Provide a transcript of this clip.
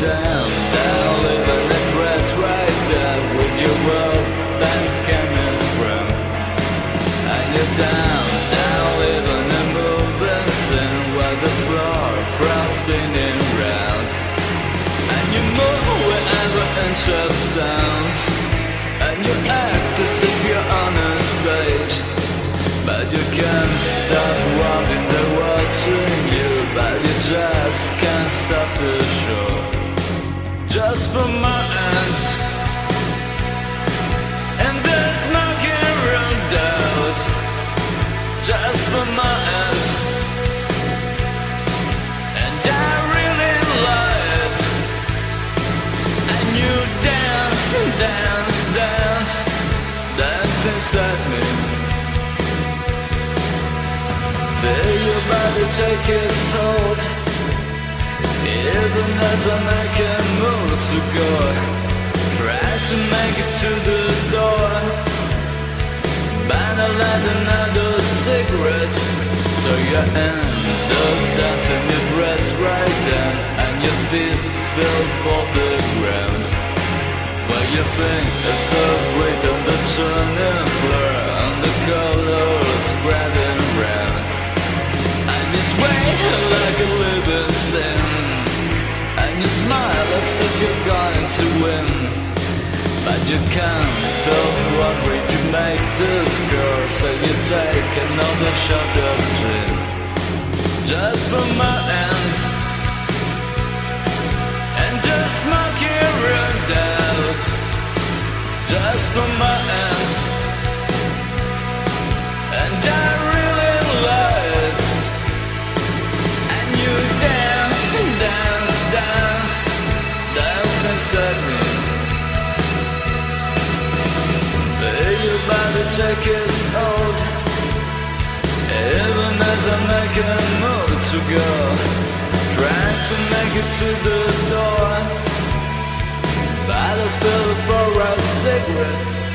down Now living right there With your world friend And you're Now living in the floor crowd spinning round. And you move of sound And you act as if you're on a stage. But you can't stop walking, they're watching you But you just can't for my end And there's smoking room out Just for my end And I really it And you dance and dance, dance Dance inside me. Feel your body take its hold Even as I make a move to go. Try to make it to the door. But I light another cigarette. So you end up dancing your dress right down And your feet feel for the ground. Well you think it's so great on the turning And you smile as if you're going to win. But you can't tell me what way to make this girl So you take another shot of gin. Just for my end. And just your round out Just for my end. And I Me Feel take its hold Even as I make a move to go. Trying to make it to the door. But I feel for a cigarette